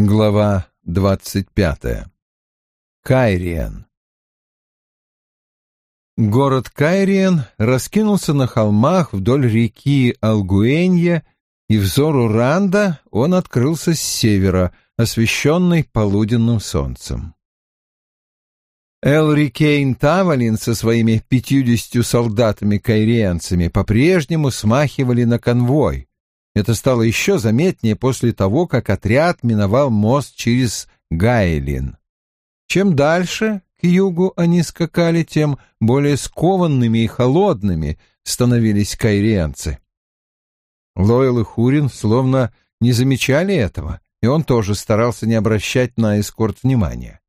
Глава двадцать пятая. Кайриен. Город Кайриен раскинулся на холмах вдоль реки Алгуэнья, и взору Ранда он открылся с севера, освещенный полуденным солнцем. Элри Кейн Тавалин со своими пятьюдесятью солдатами-кайриенцами по-прежнему смахивали на конвой, это стало еще заметнее после того, как отряд миновал мост через Гайлин. Чем дальше к югу они скакали, тем более скованными и холодными становились кайрианцы. Лойл и Хурин словно не замечали этого, и он тоже старался не обращать на эскорт внимания.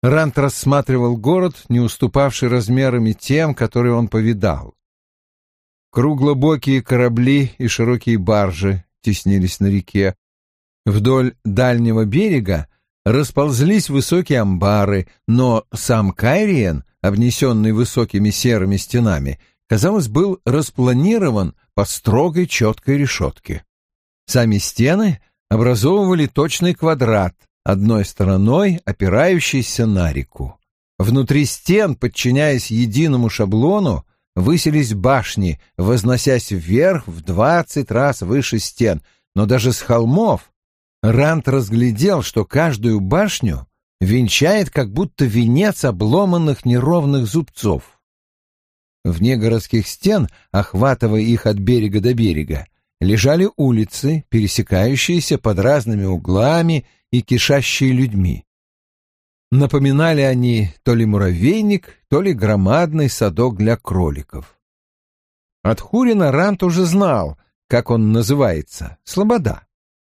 Рант рассматривал город, не уступавший размерами тем, которые он повидал. Круглобокие корабли и широкие баржи теснились на реке. Вдоль дальнего берега расползлись высокие амбары, но сам Кайриен, обнесенный высокими серыми стенами, казалось, был распланирован по строгой четкой решетке. Сами стены образовывали точный квадрат, одной стороной опирающийся на реку. Внутри стен, подчиняясь единому шаблону, высились башни, возносясь вверх в двадцать раз выше стен, но даже с холмов Рант разглядел, что каждую башню венчает как будто венец обломанных неровных зубцов. Вне городских стен, охватывая их от берега до берега, лежали улицы, пересекающиеся под разными углами и кишащие людьми. Напоминали они то ли муравейник, то ли громадный садок для кроликов. От Хурина Рант уже знал, как он называется — Слобода.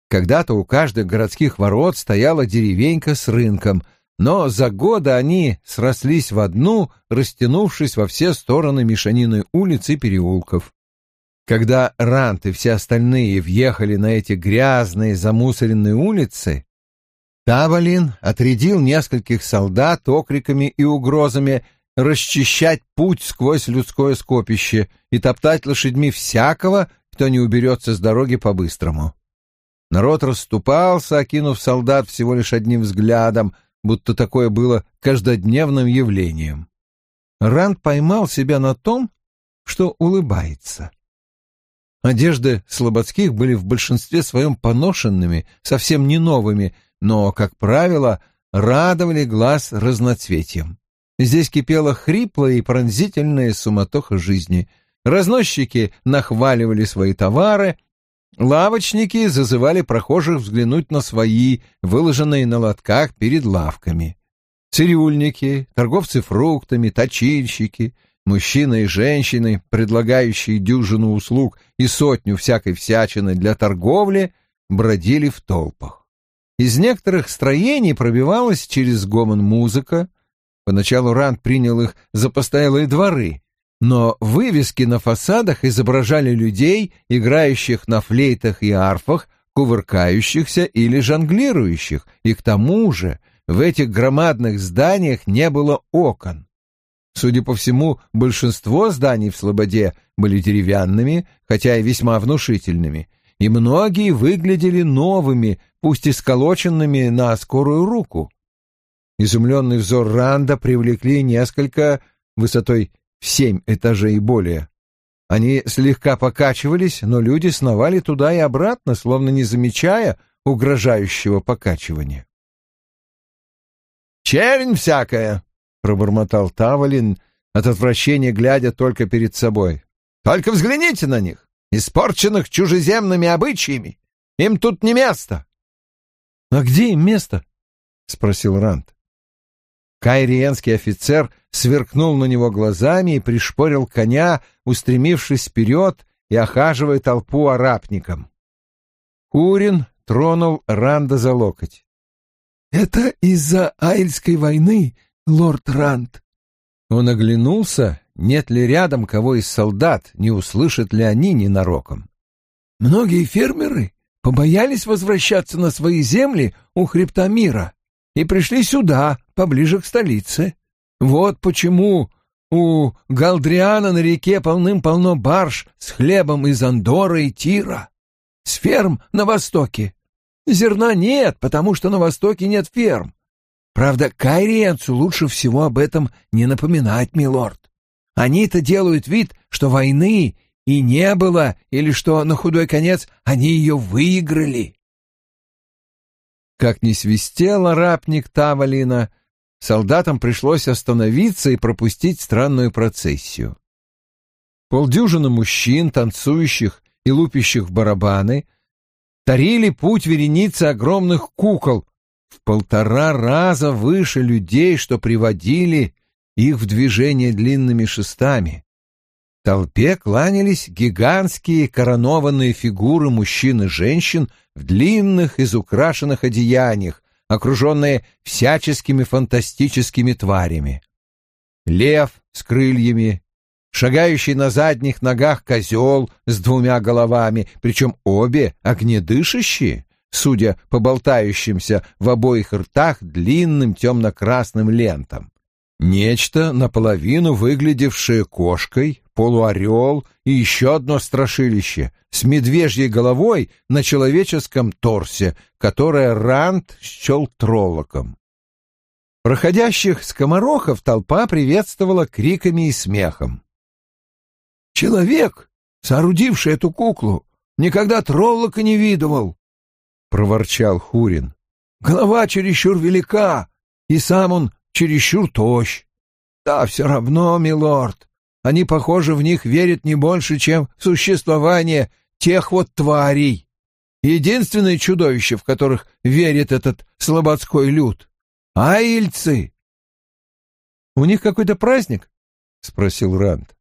Когда-то у каждых городских ворот стояла деревенька с рынком, но за годы они срослись в одну, растянувшись во все стороны мешанины улиц и переулков. Когда Рант и все остальные въехали на эти грязные замусоренные улицы, Тавалин отрядил нескольких солдат окриками и угрозами расчищать путь сквозь людское скопище и топтать лошадьми всякого, кто не уберется с дороги по-быстрому. Народ расступался, окинув солдат всего лишь одним взглядом, будто такое было каждодневным явлением. Ранд поймал себя на том, что улыбается. Одежды слободских были в большинстве своем поношенными, совсем не новыми, но, как правило, радовали глаз разноцветием. Здесь кипела хриплая и пронзительная суматоха жизни. Разносчики нахваливали свои товары, лавочники зазывали прохожих взглянуть на свои, выложенные на лотках перед лавками. Цирюльники, торговцы фруктами, точильщики, мужчины и женщины, предлагающие дюжину услуг и сотню всякой всячины для торговли, бродили в толпах. Из некоторых строений пробивалась через гомон музыка. Поначалу Ранд принял их за постоялые дворы, но вывески на фасадах изображали людей, играющих на флейтах и арфах, кувыркающихся или жонглирующих, и к тому же в этих громадных зданиях не было окон. Судя по всему, большинство зданий в Слободе были деревянными, хотя и весьма внушительными, и многие выглядели новыми, пусть и сколоченными на скорую руку. Изумленный взор Ранда привлекли несколько высотой в семь этажей и более. Они слегка покачивались, но люди сновали туда и обратно, словно не замечая угрожающего покачивания. «Чернь всякая!» — пробормотал Тавалин, от отвращения глядя только перед собой. «Только взгляните на них! испорченных чужеземными обычаями. Им тут не место. — А где им место? — спросил Рант. Кайриенский офицер сверкнул на него глазами и пришпорил коня, устремившись вперед и охаживая толпу арапником. Курин тронул Ранда за локоть. — Это из-за Айльской войны, лорд Ранд. Он оглянулся нет ли рядом кого из солдат, не услышат ли они ненароком. Многие фермеры побоялись возвращаться на свои земли у хребта мира и пришли сюда, поближе к столице. Вот почему у Галдриана на реке полным-полно барж с хлебом из Андора и Тира, с ферм на востоке. Зерна нет, потому что на востоке нет ферм. Правда, кайриенцу лучше всего об этом не напоминать, милорд. Они-то делают вид, что войны и не было, или что, на худой конец, они ее выиграли. Как ни свистел арапник Тавалина, солдатам пришлось остановиться и пропустить странную процессию. Полдюжины мужчин, танцующих и лупящих в барабаны, тарили путь вереницы огромных кукол в полтора раза выше людей, что приводили их в движение длинными шестами. Толпе кланялись гигантские коронованные фигуры мужчин и женщин в длинных изукрашенных одеяниях, окруженные всяческими фантастическими тварями. Лев с крыльями, шагающий на задних ногах козел с двумя головами, причем обе огнедышащие, судя по болтающимся в обоих ртах длинным темно-красным лентам. Нечто, наполовину выглядевшее кошкой, полуорел и еще одно страшилище с медвежьей головой на человеческом торсе, которое Ранд счел троллоком. Проходящих скоморохов толпа приветствовала криками и смехом. «Человек, соорудивший эту куклу, никогда троллока не видывал!» — проворчал Хурин. «Голова чересчур велика, и сам он чересчур тощ. Да, все равно, милорд, они, похоже, в них верят не больше, чем в существование тех вот тварей. Единственное чудовище, в которых верит этот слободской люд — аильцы. — У них какой-то праздник? — спросил Ранд.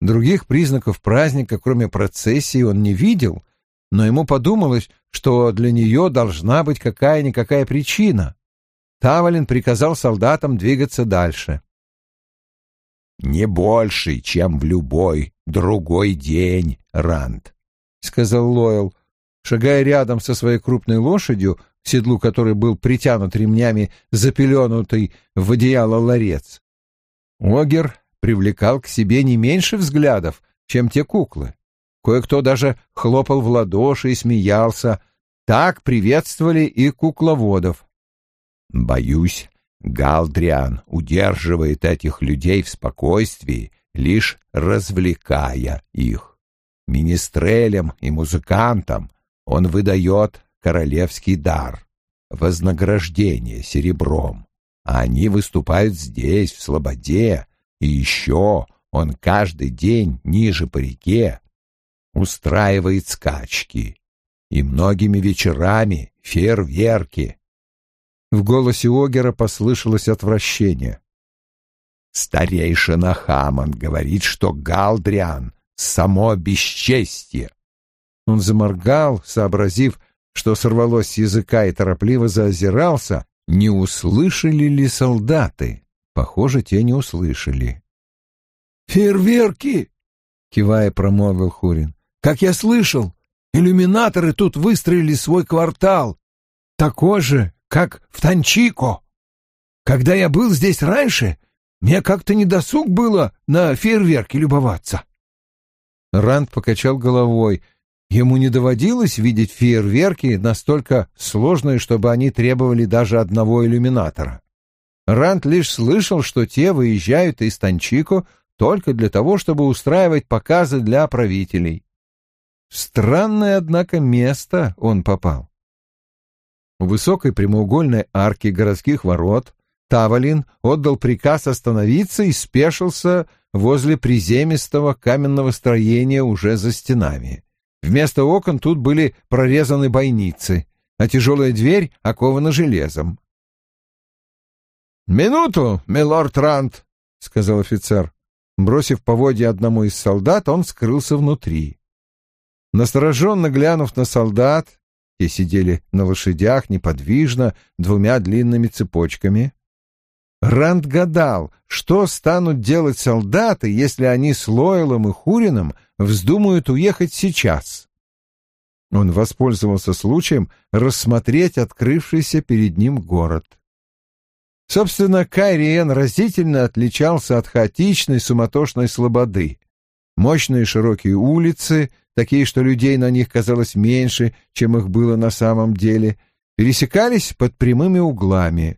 Других признаков праздника, кроме процессии, он не видел, но ему подумалось, что для нее должна быть какая-никакая причина. Тавалин приказал солдатам двигаться дальше. «Не больше, чем в любой другой день, Ранд», — сказал Лойл, шагая рядом со своей крупной лошадью, к седлу которой был притянут ремнями запеленутый в одеяло ларец. Огер привлекал к себе не меньше взглядов, чем те куклы. Кое-кто даже хлопал в ладоши и смеялся. Так приветствовали и кукловодов. «Боюсь, Галдриан удерживает этих людей в спокойствии, лишь развлекая их. Министрелям и музыкантам он выдает королевский дар, вознаграждение серебром, а они выступают здесь, в Слободе, и еще он каждый день ниже по реке устраивает скачки, и многими вечерами фейерверки, в голосе Огера послышалось отвращение. «Старейшина Хаман говорит, что Галдриан — само бесчестье». Он заморгал, сообразив, что сорвалось с языка и торопливо заозирался, не услышали ли солдаты. Похоже, те не услышали. «Фейерверки!» — кивая промолвил Хурин. «Как я слышал, иллюминаторы тут выстроили свой квартал, такой же, как в Танчико. Когда я был здесь раньше, мне как-то не досуг было на фейерверки любоваться. Ранд покачал головой. Ему не доводилось видеть фейерверки настолько сложные, чтобы они требовали даже одного иллюминатора. Ранд лишь слышал, что те выезжают из Танчико только для того, чтобы устраивать показы для правителей. Странное, однако, место он попал. У высокой прямоугольной арки городских ворот Тавалин отдал приказ остановиться и спешился возле приземистого каменного строения уже за стенами. Вместо окон тут были прорезаны бойницы, а тяжелая дверь окована железом. «Минуту, милорд Рант», — сказал офицер. Бросив поводья одному из солдат, он скрылся внутри. Настороженно глянув на солдат, те сидели на лошадях неподвижно, двумя длинными цепочками. Ранд гадал, что станут делать солдаты, если они с Лойлом и Хурином вздумают уехать сейчас. Он воспользовался случаем рассмотреть открывшийся перед ним город. Собственно, Кайриен разительно отличался от хаотичной суматошной слободы. Мощные широкие улицы, такие, что людей на них казалось меньше, чем их было на самом деле — пересекались под прямыми углами.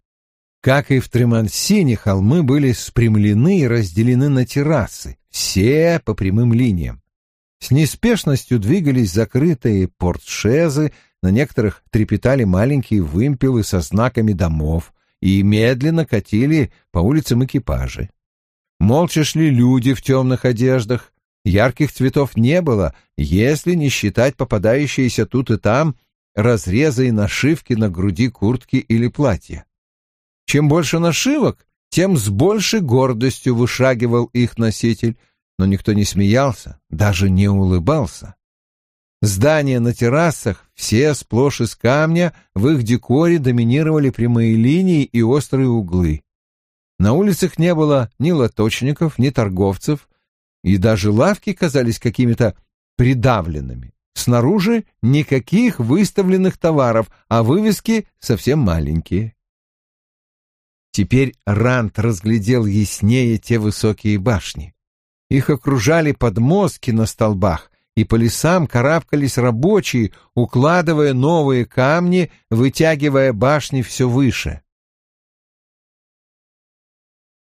Как и в Тремансине, холмы были спрямлены и разделены на террасы, все по прямым линиям. С неспешностью двигались закрытые портшезы, на некоторых трепетали маленькие вымпелы со знаками домов и медленно катили по улицам экипажи. Молча шли люди в темных одеждах, ярких цветов не было, если не считать попадающиеся тут и там разрезы и нашивки на груди куртки или платья. Чем больше нашивок, тем с большей гордостью вышагивал их носитель, но никто не смеялся, даже не улыбался. Здания на террасах, все сплошь из камня, в их декоре доминировали прямые линии и острые углы. На улицах не было ни лоточников, ни торговцев, и даже лавки казались какими-то придавленными. Снаружи никаких выставленных товаров, а вывески совсем маленькие. Теперь Рант разглядел яснее те высокие башни. Их окружали подмостки на столбах, и по лесам карабкались рабочие, укладывая новые камни, вытягивая башни все выше.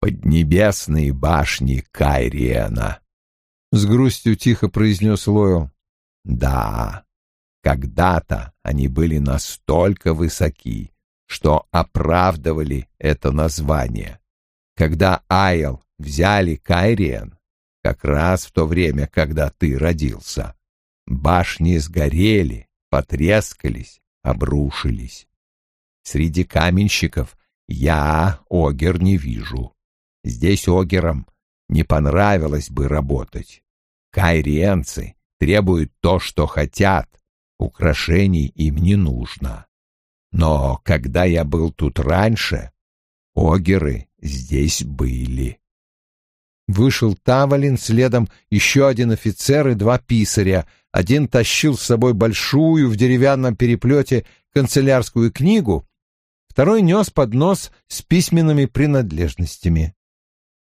«Поднебесные башни Кайриена», — с грустью тихо произнес Лойл. «Да, когда-то они были настолько высоки, что оправдывали это название. Когда Айл взяли Кайриен, как раз в то время, когда ты родился, башни сгорели, потрескались, обрушились. Среди каменщиков я Огер не вижу. Здесь Огерам не понравилось бы работать. Кайриенцы требуют то, что хотят, украшений им не нужно. Но когда я был тут раньше, огеры здесь были. Вышел Тавалин, следом еще один офицер и два писаря. Один тащил с собой большую в деревянном переплете канцелярскую книгу, второй нес поднос с письменными принадлежностями.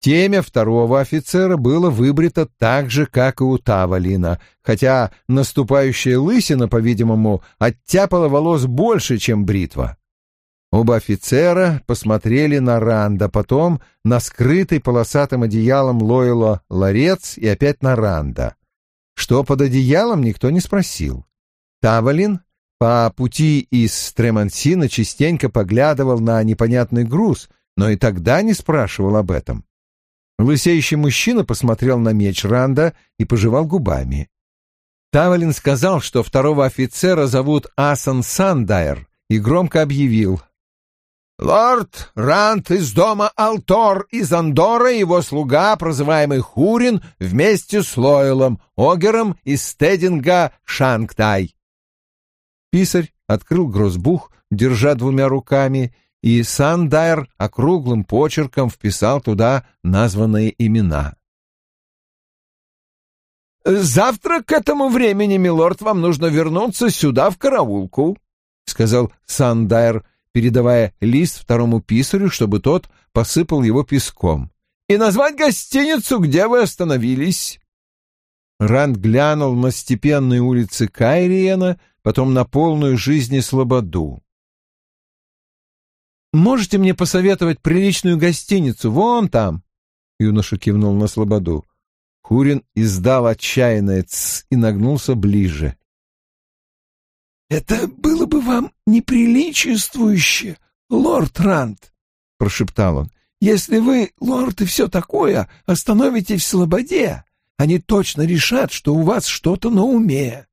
Темя второго офицера было выбрито так же, как и у Тавалина, хотя наступающая лысина, по-видимому, оттяпала волос больше, чем бритва. Оба офицера посмотрели на Ранда, потом на скрытый полосатым одеялом Лойла ларец и опять на Ранда. Что под одеялом, никто не спросил. Тавалин по пути из Тремансина частенько поглядывал на непонятный груз, но и тогда не спрашивал об этом. Лысеющий мужчина посмотрел на меч Ранда и пожевал губами. Тавалин сказал, что второго офицера зовут Асан Сандайр, и громко объявил. «Лорд Ранд из дома Алтор из Андора и его слуга, прозываемый Хурин, вместе с Лойлом, Огером из Стединга Шангтай». Писарь открыл грозбух, держа двумя руками, и Сандайр округлым почерком вписал туда названные имена. «Завтра к этому времени, милорд, вам нужно вернуться сюда, в караулку», — сказал Сандайр, передавая лист второму писарю, чтобы тот посыпал его песком, — «и назвать гостиницу, где вы остановились». Ранд глянул на степенные улицы Кайриена, потом на полную жизни Слободу. Можете мне посоветовать приличную гостиницу вон там?» Юноша кивнул на слободу. Хурин издал отчаянное «ц» и нагнулся ближе. «Это было бы вам неприличествующе, лорд Рант», — прошептал он. «Если вы, лорд и все такое, остановитесь в слободе, они точно решат, что у вас что-то на уме».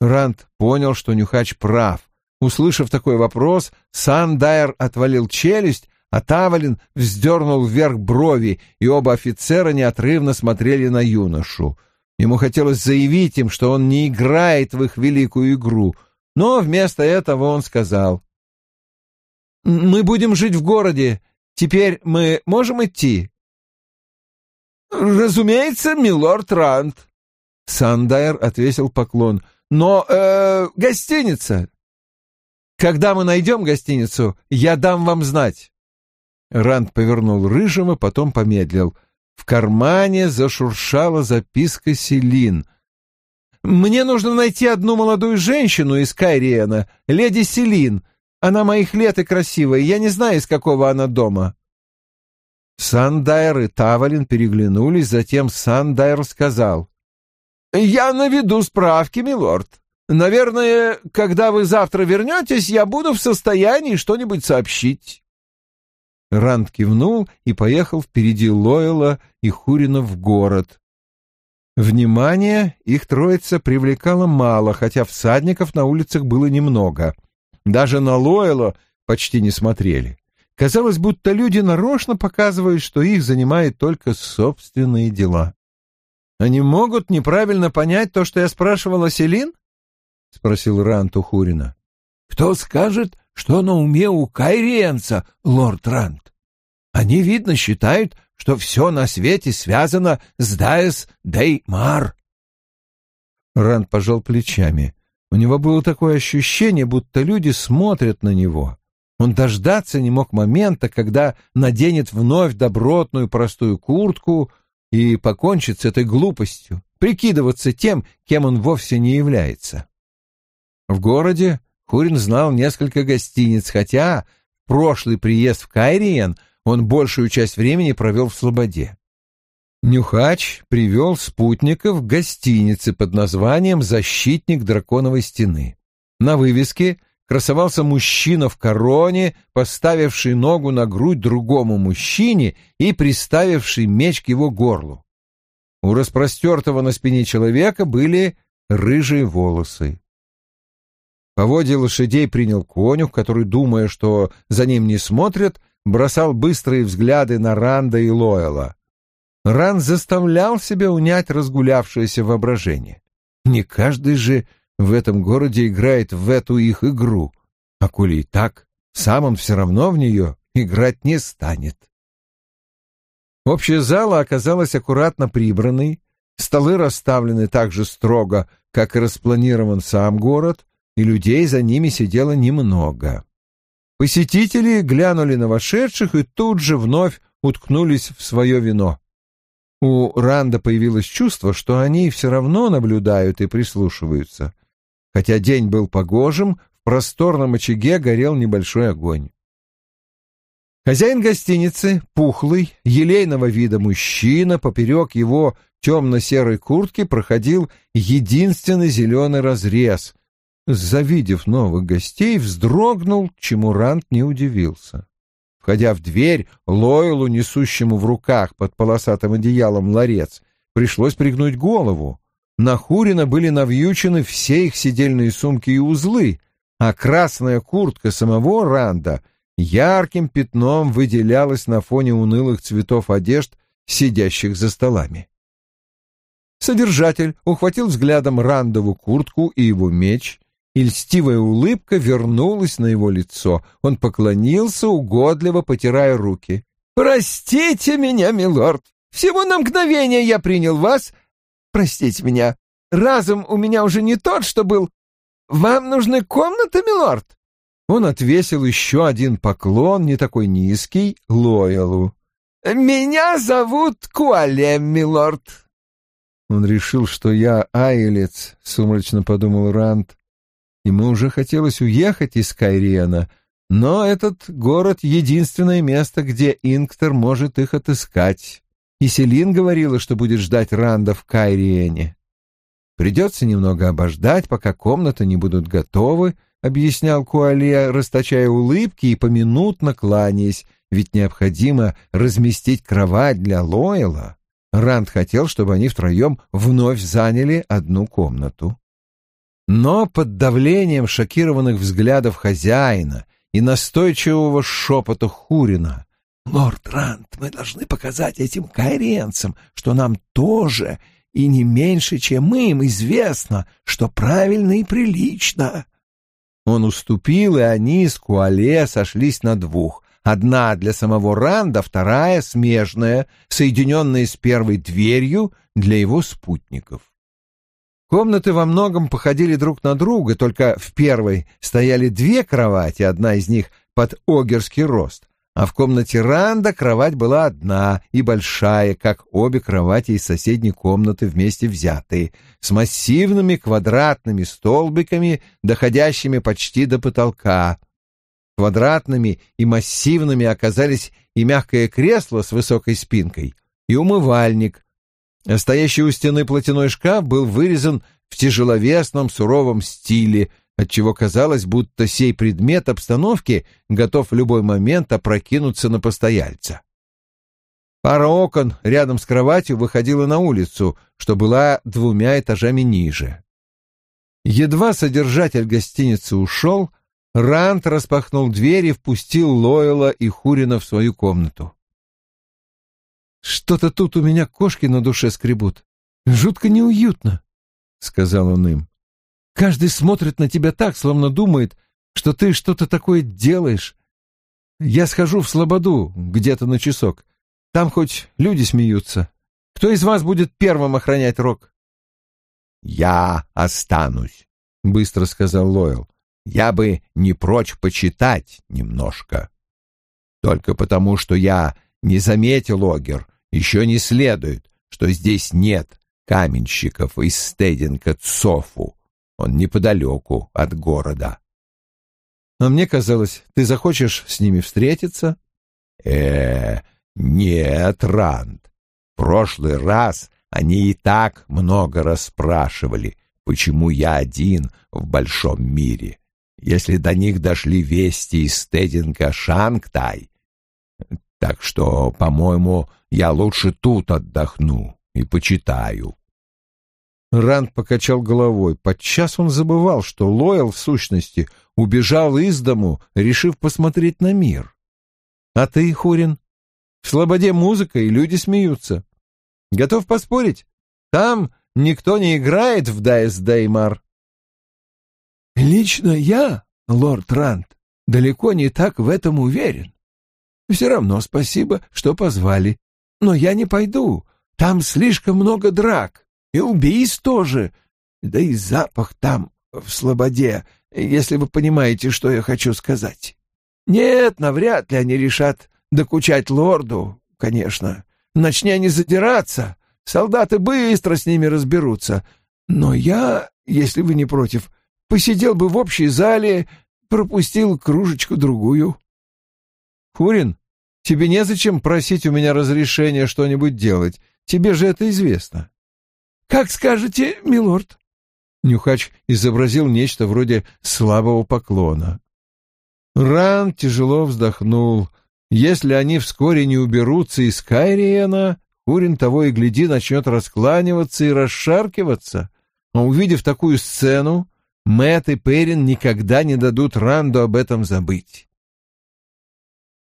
Рант понял, что Нюхач прав. Услышав такой вопрос, Сандайр отвалил челюсть, а Тавалин вздернул вверх брови, и оба офицера неотрывно смотрели на юношу. Ему хотелось заявить им, что он не играет в их великую игру, но вместо этого он сказал. «Мы будем жить в городе. Теперь мы можем идти?» «Разумеется, милорд Рант», — Сандайр отвесил поклон. «Но э, гостиница...» Когда мы найдем гостиницу, я дам вам знать». Ранд повернул рыжего, потом помедлил. В кармане зашуршала записка Селин. «Мне нужно найти одну молодую женщину из Кайриена, леди Селин. Она моих лет и красивая, я не знаю, из какого она дома». Сандайр и Тавалин переглянулись, затем Сандайр сказал. «Я наведу справки, милорд. Наверное, когда вы завтра вернетесь, я буду в состоянии что-нибудь сообщить». Ранд кивнул и поехал впереди Лойла и Хурина в город. Внимание их троица привлекало мало, хотя всадников на улицах было немного. Даже на Лойла почти не смотрели. Казалось, будто люди нарочно показывают, что их занимают только собственные дела. «Они могут неправильно понять то, что я спрашивал о Селин?» — спросил Рант у Хурина. «Кто скажет, что на уме у кайриенца, лорд Рант? Они, видно, считают, что все на свете связано с Дайс Деймар». Ранд пожал плечами. У него было такое ощущение, будто люди смотрят на него. Он дождаться не мог момента, когда наденет вновь добротную простую куртку и покончит с этой глупостью, прикидываться тем, кем он вовсе не является. В городе Хурин знал несколько гостиниц, хотя прошлый приезд в Кайриен он большую часть времени провел в Слободе. Нюхач привел спутников к гостинице под названием «Защитник драконовой стены». На вывеске красовался мужчина в короне, поставивший ногу на грудь другому мужчине и приставивший меч к его горлу. У распростертого на спине человека были рыжие волосы. Поводья лошадей принял конюх, который, думая, что за ним не смотрят, бросал быстрые взгляды на Ранда и Лоэла. Ран заставлял себя унять разгулявшееся воображение. Не каждый же в этом городе играет в эту их игру, а коли и так, сам он все равно в нее играть не станет. Общая зала оказалась аккуратно прибранной, столы расставлены так же строго, как и распланирован сам город, и людей за ними сидело немного. Посетители глянули на вошедших и тут же вновь уткнулись в свое вино. У Ранда появилось чувство, что они все равно наблюдают и прислушиваются. Хотя день был погожим, в просторном очаге горел небольшой огонь. Хозяин гостиницы, пухлый, елейного вида мужчина, поперек его темно-серой куртки проходил единственный зеленый разрез. Завидев новых гостей, вздрогнул, чему Рант не удивился. Входя в дверь, Лойлу, несущему в руках под полосатым одеялом ларец, пришлось пригнуть голову. На Хурина были навьючены все их сидельные сумки и узлы, а красная куртка самого Ранда ярким пятном выделялась на фоне унылых цветов одежд, сидящих за столами. Содержатель ухватил взглядом Рандову куртку и его меч, и льстивая улыбка вернулась на его лицо. Он поклонился, угодливо потирая руки. «Простите меня, милорд! Всего на мгновение я принял вас Простите меня, разум у меня уже не тот, что был. Вам нужны комнаты, милорд?» Он отвесил еще один поклон, не такой низкий, Лоялу. «Меня зовут Куалем, милорд». Он решил, что я айлец, — сумрачно подумал Ранд. Ему уже хотелось уехать из Кайриана, но этот город — единственное место, где Инктор может их отыскать и Селин говорила, что будет ждать Ранда в Кайриене. Придется немного обождать, пока комнаты не будут готовы, — объяснял Куале, расточая улыбки и поминутно кланяясь, ведь необходимо разместить кровать для Лойла. Ранд хотел, чтобы они втроем вновь заняли одну комнату. Но под давлением шокированных взглядов хозяина и настойчивого шепота Хурина «Лорд Рант, мы должны показать этим кайренцам, что нам тоже и не меньше, чем им, известно, что правильно и прилично». Он уступил, и они с Куале сошлись на двух. Одна для самого Ранда, вторая, смежная, соединенная с первой дверью для его спутников. Комнаты во многом походили друг на друга, только в первой стояли две кровати, одна из них под огерский рост, а в комнате Ранда кровать была одна и большая, как обе кровати из соседней комнаты вместе взятые, с массивными квадратными столбиками, доходящими почти до потолка. Квадратными и массивными оказались и мягкое кресло с высокой спинкой, и умывальник. Стоящий у стены платяной шкаф был вырезан в тяжеловесном суровом стиле, отчего казалось, будто сей предмет обстановки готов в любой момент опрокинуться на постояльца. Пара окон рядом с кроватью выходила на улицу, что была двумя этажами ниже. Едва содержатель гостиницы ушел, Рант распахнул дверь и впустил Лойла и Хурина в свою комнату. «Что-то тут у меня кошки на душе скребут. Жутко неуютно», — сказал он им. «Каждый смотрит на тебя так, словно думает, что ты что-то такое делаешь. Я схожу в Слободу где-то на часок. Там хоть люди смеются. Кто из вас будет первым охранять рог?» «Я останусь», — быстро сказал Лойл. «Я бы не прочь почитать немножко. Только потому, что я не заметил, Огер, еще не следует, что здесь нет каменщиков из Стединка Цофу. Он неподалеку от города. А мне казалось, ты захочешь с ними встретиться? Э, -э нет, Ранд. В прошлый раз они и так много расспрашивали, почему я один в большом мире. Если до них дошли вести из Стединга Шангтай, так что, по-моему, я лучше тут отдохну и почитаю. Ранд покачал головой. Подчас он забывал, что Лойл, в сущности, убежал из дому, решив посмотреть на мир. А ты, Хурин, в Слободе музыка, и люди смеются. Готов поспорить? Там никто не играет в Дайс Деймар. Лично я, лорд Ранд, далеко не так в этом уверен. Все равно спасибо, что позвали. Но я не пойду. Там слишком много драк. И убийств тоже. Да и запах там, в слободе, если вы понимаете, что я хочу сказать. Нет, навряд ли они решат докучать лорду, конечно. Начни они задираться, солдаты быстро с ними разберутся. Но я, если вы не против, посидел бы в общей зале, пропустил кружечку-другую. Хурин, тебе незачем просить у меня разрешения что-нибудь делать. Тебе же это известно. Как скажете, милорд. Нюхач изобразил нечто вроде слабого поклона. Ран тяжело вздохнул. Если они вскоре не уберутся из Кайриена, Хурин того и гляди начнет раскланиваться и расшаркиваться. А увидев такую сцену, Мэтт и Перин никогда не дадут Ранду об этом забыть.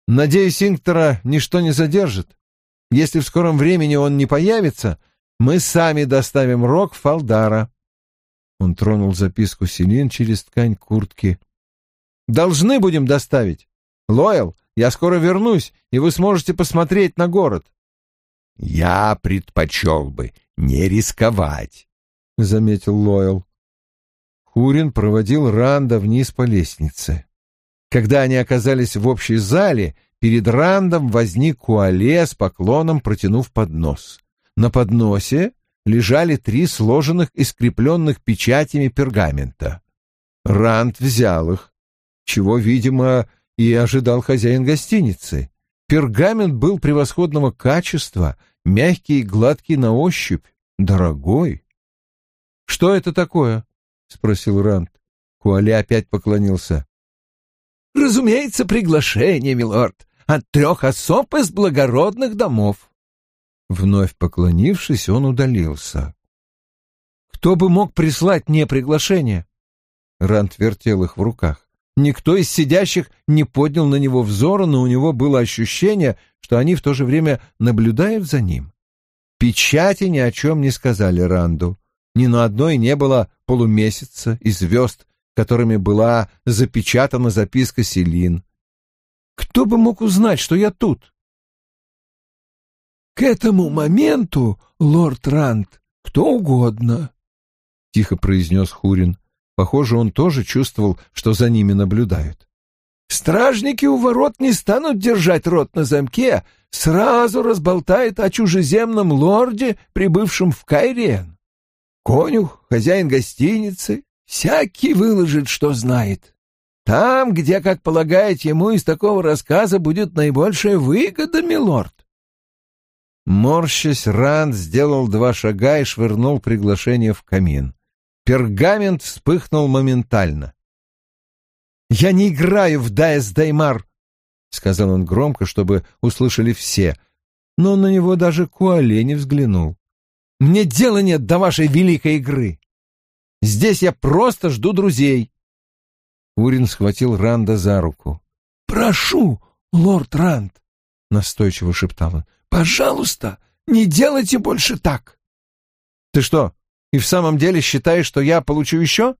Надеюсь, Инктора ничто не задержит. Если в скором времени он не появится, мы сами доставим рог Фалдара. Он тронул записку Селин через ткань куртки. Должны будем доставить. Лойл, я скоро вернусь, и вы сможете посмотреть на город. Я предпочел бы не рисковать, — заметил Лойл. Хурин проводил Ранда вниз по лестнице. Когда они оказались в общей зале, перед Рандом возник Куале с поклоном, протянув поднос. На подносе лежали три сложенных и скрепленных печатями пергамента. Ранд взял их, чего, видимо, и ожидал хозяин гостиницы. Пергамент был превосходного качества, мягкий и гладкий на ощупь, дорогой. «Что это такое?» — спросил Ранд. Куале опять поклонился. Разумеется, приглашение, милорд, от трех особ из благородных домов. Вновь поклонившись, он удалился. Кто бы мог прислать мне приглашение? Рант вертел их в руках. Никто из сидящих не поднял на него взора, но у него было ощущение, что они в то же время наблюдают за ним. Печати ни о чем не сказали Ранду. Ни на одной не было полумесяца и звезд, которыми была запечатана записка Селин. Кто бы мог узнать, что я тут? К этому моменту, лорд Ранд, кто угодно, — тихо произнес Хурин. Похоже, он тоже чувствовал, что за ними наблюдают. Стражники у ворот не станут держать рот на замке, сразу разболтает о чужеземном лорде, прибывшем в Кайриен. Конюх, хозяин гостиницы, Всякий выложит, что знает. Там, где, как полагаете, ему из такого рассказа будет наибольшая выгода, милорд. Морщась, Ранд сделал два шага и швырнул приглашение в камин. Пергамент вспыхнул моментально. «Я не играю в Дайс Даймар», — сказал он громко, чтобы услышали все, но на него даже Куале не взглянул. «Мне дела нет до вашей великой игры. Здесь я просто жду друзей». Урин схватил Ранда за руку. «Прошу, лорд Ранд», — настойчиво шептал он, — «пожалуйста, не делайте больше так». «Ты что, и в самом деле считаешь, что я получу еще?»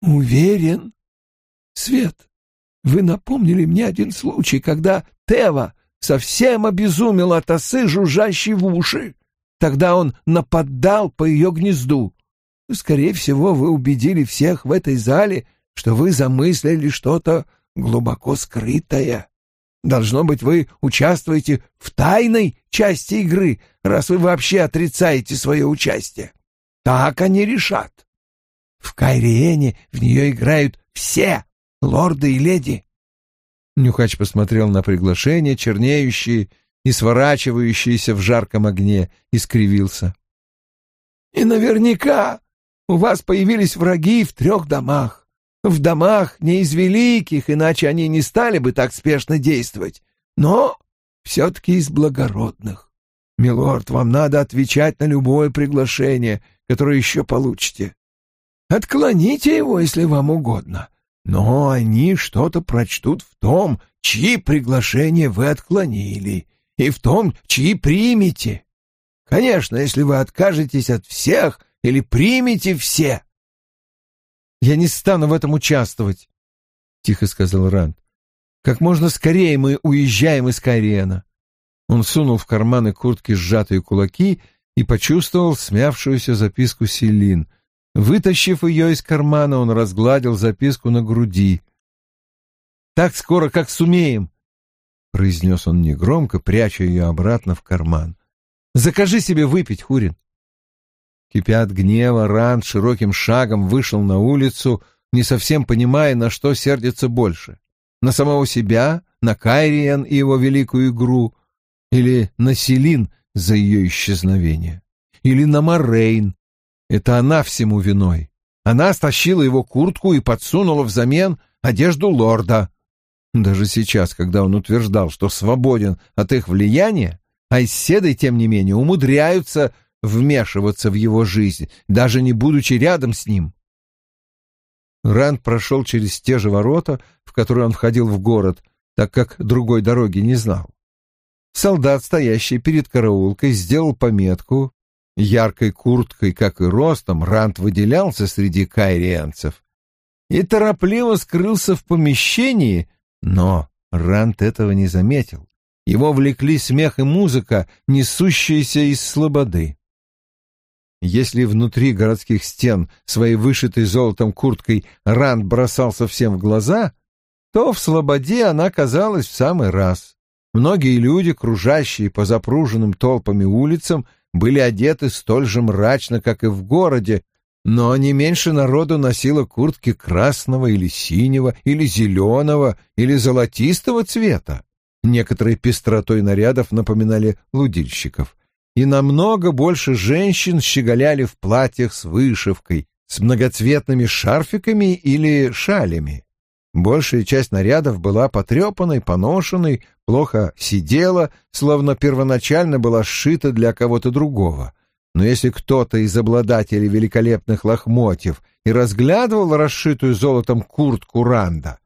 «Уверен. Свет, вы напомнили мне один случай, когда Тева совсем обезумел от осы, жужжащей в уши. Тогда он нападал по ее гнезду. Скорее всего, вы убедили всех в этой зале, что вы замыслили что-то глубоко скрытое. Должно быть, вы участвуете в тайной части игры, раз вы вообще отрицаете свое участие. Так они решат. В Кайриене в нее играют все, лорды и леди. Нюхач посмотрел на приглашение, чернеющие и сворачивающиеся в жарком огне, и скривился. — И наверняка у вас появились враги в трех домах. В домах не из великих, иначе они не стали бы так спешно действовать, но все-таки из благородных. Милорд, вам надо отвечать на любое приглашение, которое еще получите. Отклоните его, если вам угодно. Но они что-то прочтут в том, чьи приглашения вы отклонили, и в том, чьи примете. Конечно, если вы откажетесь от всех или примете все, «Я не стану в этом участвовать», — тихо сказал Ранд. «Как можно скорее мы уезжаем из Кайриена». Он сунул в карманы куртки сжатые кулаки и почувствовал смявшуюся записку Селин. Вытащив ее из кармана, он разгладил записку на груди. «Так скоро, как сумеем», — произнес он негромко, пряча ее обратно в карман. «Закажи себе выпить, Хурин. Кипя от гнева, Ранд широким шагом вышел на улицу, не совсем понимая, на что сердится больше. На самого себя, на Кайриен и его великую игру, или на Селин за ее исчезновение, или на Морейн. Это она всему виной. Она стащила его куртку и подсунула взамен одежду лорда. Даже сейчас, когда он утверждал, что свободен от их влияния, Айседой, тем не менее, умудряются вмешиваться в его жизнь, даже не будучи рядом с ним. Ранд прошел через те же ворота, в которые он входил в город, так как другой дороги не знал. Солдат, стоящий перед караулкой, сделал пометку. Яркой курткой, как и ростом, Ранд выделялся среди кайрианцев и торопливо скрылся в помещении, но Ранд этого не заметил. Его влекли смех и музыка, несущиеся из слободы. Если внутри городских стен своей вышитой золотом курткой Ранд бросался всем в глаза, то в Слободе она казалась в самый раз. Многие люди, кружащие по запруженным толпами улицам, были одеты столь же мрачно, как и в городе, но не меньше народу носило куртки красного или синего, или зеленого, или золотистого цвета. Некоторые пестротой нарядов напоминали лудильщиков и намного больше женщин щеголяли в платьях с вышивкой, с многоцветными шарфиками или шалями. Большая часть нарядов была потрепанной, поношенной, плохо сидела, словно первоначально была сшита для кого-то другого. Но если кто-то из обладателей великолепных лохмотьев и разглядывал расшитую золотом куртку Ранда,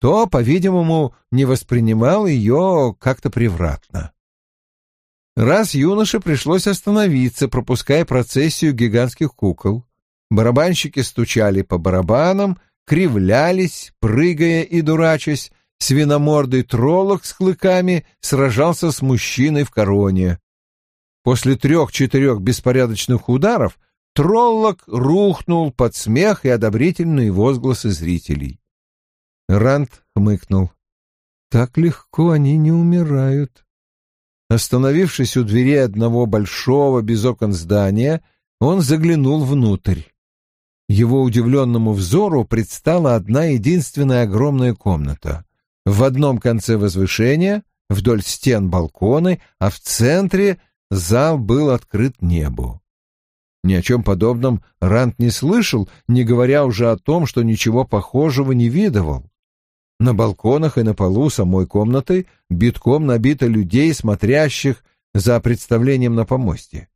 то, по-видимому, не воспринимал ее как-то превратно. Раз юноше пришлось остановиться, пропуская процессию гигантских кукол. Барабанщики стучали по барабанам, кривлялись, прыгая и дурачась. Свиномордый троллок с клыками сражался с мужчиной в короне. После трех-четырех беспорядочных ударов троллок рухнул под смех и одобрительные возгласы зрителей. Ранд хмыкнул. «Так легко они не умирают». Остановившись у двери одного большого без окон здания, он заглянул внутрь. Его удивленному взору предстала одна единственная огромная комната. В одном конце возвышения, вдоль стен балконы, а в центре зал был открыт небу. Ни о чем подобном Рант не слышал, не говоря уже о том, что ничего похожего не видывал. На балконах и на полу самой комнаты битком набито людей, смотрящих за представлением на помосте.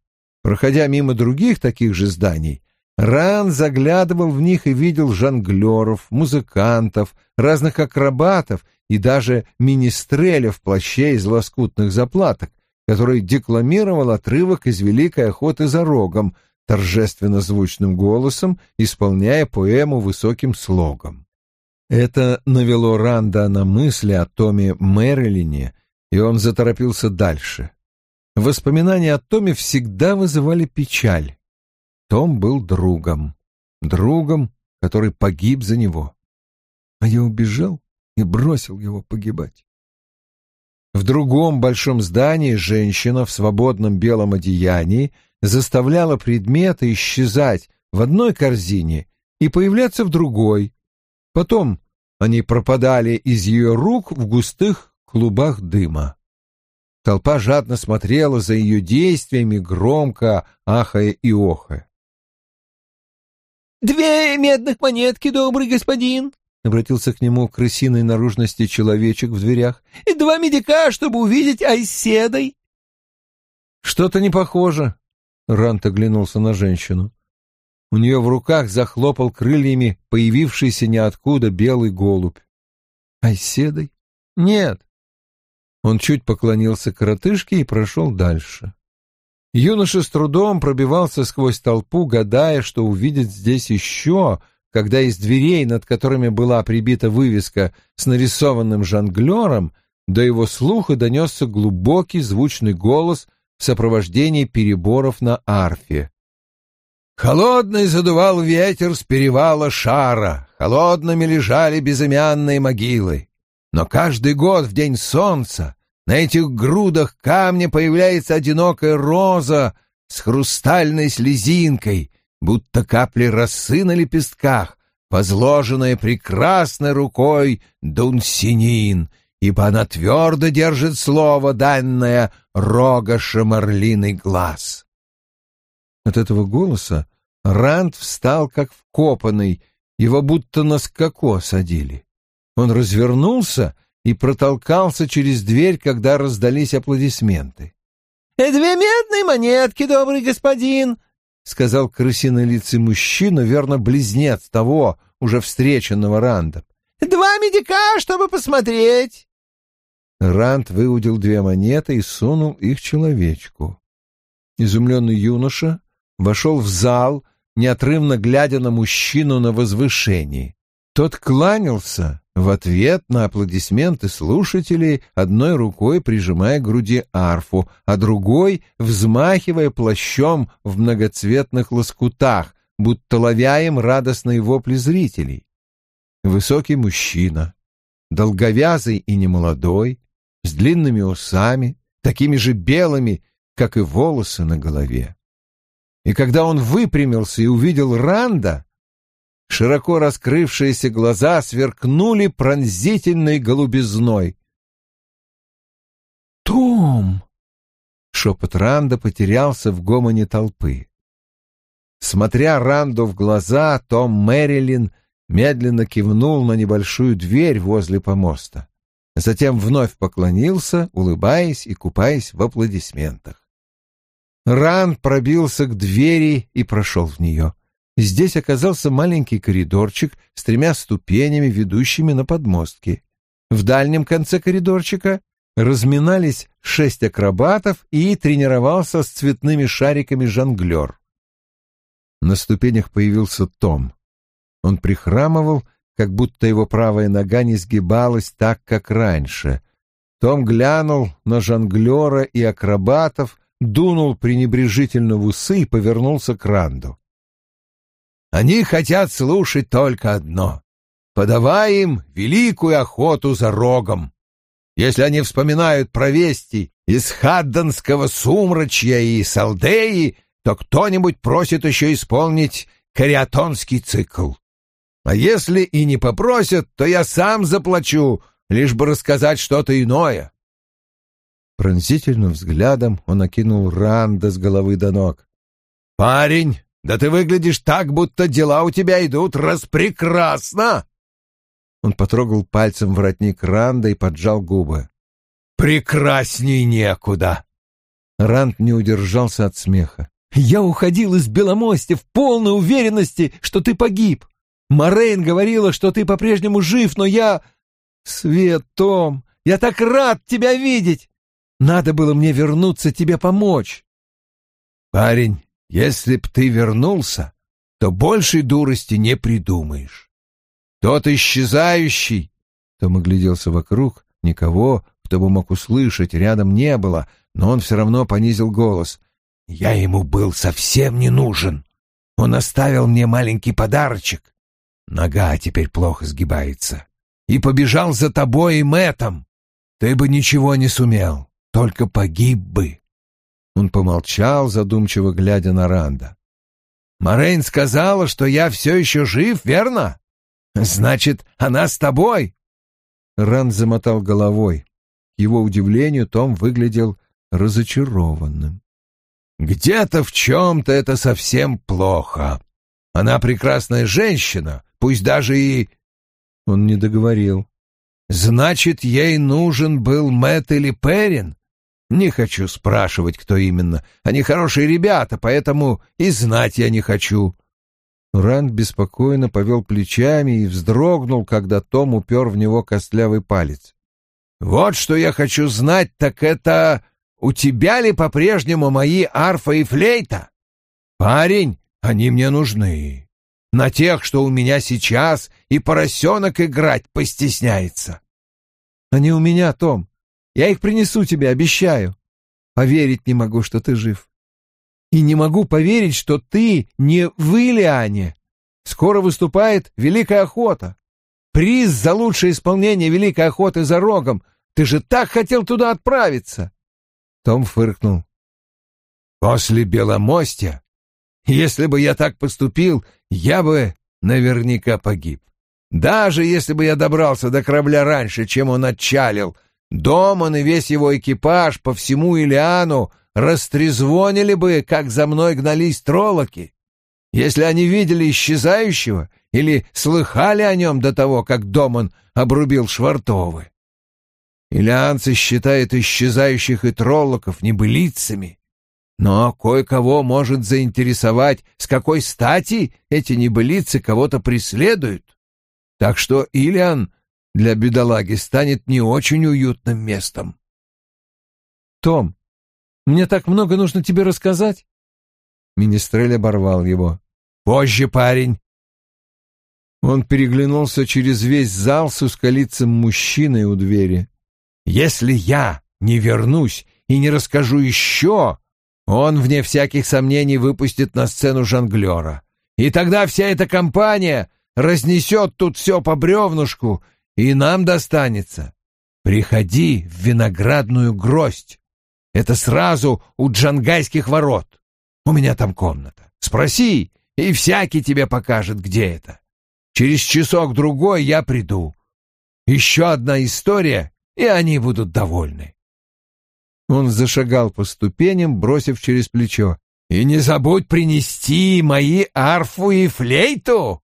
Проходя мимо других таких же зданий, Ран заглядывал в них и видел жонглеров, музыкантов, разных акробатов и даже министреля в плаще из лоскутных заплаток, который декламировал отрывок из «Великой охоты за рогом», торжественно звучным голосом, исполняя поэму высоким слогом. Это навело Ранда на мысли о Томе Мэрилине, и он заторопился дальше. Воспоминания о Томе всегда вызывали печаль. Том был другом, другом, который погиб за него. А я убежал и бросил его погибать. В другом большом здании женщина в свободном белом одеянии заставляла предметы исчезать в одной корзине и появляться в другой. Потом они пропадали из ее рук в густых клубах дыма. Толпа жадно смотрела за ее действиями, громко ахая и охая. «Две медных монетки, добрый господин!» — обратился к нему крысиной наружности человечек в дверях. «И два медика, чтобы увидеть Айседой!» «Что-то не похоже!» — Рант оглянулся на женщину. У нее в руках захлопал крыльями появившийся ниоткуда белый голубь. «Айседой?» «Нет!» Он чуть поклонился коротышке и прошел дальше. Юноша с трудом пробивался сквозь толпу, гадая, что увидит здесь еще, когда из дверей, над которыми была прибита вывеска с нарисованным жонглером, до его слуха донесся глубокий звучный голос в сопровождении переборов на арфе. Холодный задувал ветер с перевала шара, холодными лежали безымянные могилы. Но каждый год в день солнца на этих грудах камня появляется одинокая роза с хрустальной слезинкой, будто капли росы на лепестках, возложенная прекрасной рукой Дунсинин, ибо она твердо держит слово, данное рога шамарлиный глаз. От этого голоса Ранд встал как вкопанный, его будто на скаку осадили. Он развернулся и протолкался через дверь, когда раздались аплодисменты. «Э, «Две медные монетки, добрый господин!» — сказал крысинолицый мужчина, верно, близнец того, уже встреченного Рандом. «Два медика, чтобы посмотреть!» Ранд выудил две монеты и сунул их человечку. Изумленный юноша вошел в зал, неотрывно глядя на мужчину на возвышении. Тот кланялся, в ответ на аплодисменты слушателей, одной рукой прижимая к груди арфу, а другой взмахивая плащом в многоцветных лоскутах, будто ловя им радостные вопли зрителей. Высокий мужчина, долговязый и немолодой, с длинными усами, такими же белыми, как и волосы на голове. И когда он выпрямился и увидел Ранда, Широко раскрывшиеся глаза сверкнули пронзительной голубизной. «Том!» — шепот Ранда потерялся в гомоне толпы. Смотря Ранду в глаза, Том Мэрилин медленно кивнул на небольшую дверь возле помоста. Затем вновь поклонился, улыбаясь и купаясь в аплодисментах. Ранд пробился к двери и прошел в нее. Здесь оказался маленький коридорчик с тремя ступенями, ведущими на подмостки. В дальнем конце коридорчика разминались шесть акробатов и тренировался с цветными шариками жонглер. На ступенях появился Том. Он прихрамывал, как будто его правая нога не сгибалась так, как раньше. Том глянул на жонглера и акробатов, дунул пренебрежительно в усы и повернулся к Ранду. Они хотят слушать только одно. Подавай им великую охоту за рогом. Если они вспоминают про вести из Хаддонского сумрачья и Салдеи, то кто-нибудь просит еще исполнить кариатонский цикл. А если и не попросят, то я сам заплачу, лишь бы рассказать что-то иное. Пронзительным взглядом он окинул Ранда с головы до ног. «Парень, да ты выглядишь так, будто дела у тебя идут распрекрасно!» Он потрогал пальцем воротник Ранда и поджал губы. «Прекрасней некуда!» Ранд не удержался от смеха. «Я уходил из Беломостя в полной уверенности, что ты погиб. Морейн говорила, что ты по-прежнему жив, но я... Свет, Том, я так рад тебя видеть! Надо было мне вернуться тебе помочь. Парень, если б ты вернулся, то большей дурости не придумаешь. Тот исчезающий... Том огляделся вокруг, никого, кто бы мог услышать, рядом не было, но он все равно понизил голос. Я ему был совсем не нужен. Он оставил мне маленький подарочек. Нога теперь плохо сгибается. И побежал за тобой и Мэтом. Ты бы ничего не сумел только погиб бы. Он помолчал, задумчиво глядя на Ранда. Морейн сказала, что я все еще жив, верно? Значит, она с тобой? Ранд замотал головой. К его удивлению, Том выглядел разочарованным. Где-то в чем-то это совсем плохо. Она прекрасная женщина, пусть даже и... Он не договорил. Значит, ей нужен был Мэтт или Перин? Не хочу спрашивать, кто именно. Они хорошие ребята, поэтому и знать я не хочу. Ранд беспокойно повел плечами и вздрогнул, когда Том упер в него костлявый палец. «Вот что я хочу знать, так это у тебя ли по-прежнему мои арфа и флейта? Парень, они мне нужны. На тех, что у меня сейчас, и поросенок играть постесняется». «Они у меня, Том. Я их принесу тебе, обещаю. Поверить не могу, что ты жив. И не могу поверить, что ты не в Илиане. Скоро выступает Великая Охота. Приз за лучшее исполнение Великой Охоты за рогом. Ты же так хотел туда отправиться. Том фыркнул. После Беломостя, если бы я так поступил, я бы наверняка погиб. Даже если бы я добрался до корабля раньше, чем он отчалил, Доман и весь его экипаж по всему Илиану растрезвонили бы, как за мной гнались троллоки. Если они видели исчезающего или слыхали о нем до того, как Доман обрубил Швартовы. Илианцы считают исчезающих и троллоков небылицами, но кое-кого может заинтересовать, с какой стати эти небылицы кого-то преследуют. Так что Илиан для бедолаги станет не очень уютным местом. «Том, мне так много нужно тебе рассказать?» Министрель оборвал его. «Позже, парень!» Он переглянулся через весь зал с ускалицем мужчиной у двери. «Если я не вернусь и не расскажу еще, он, вне всяких сомнений, выпустит на сцену жонглера. И тогда вся эта компания разнесет тут все по бревнушку и нам достанется. Приходи в виноградную гроздь. Это сразу у джангайских ворот. У меня там комната. Спроси, и всякий тебе покажет, где это. Через часок-другой я приду. Еще одна история, и они будут довольны. Он зашагал по ступеням, бросив через плечо. «И не забудь принести мои арфу и флейту!»